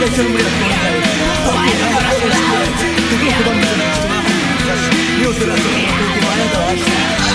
が強めるしは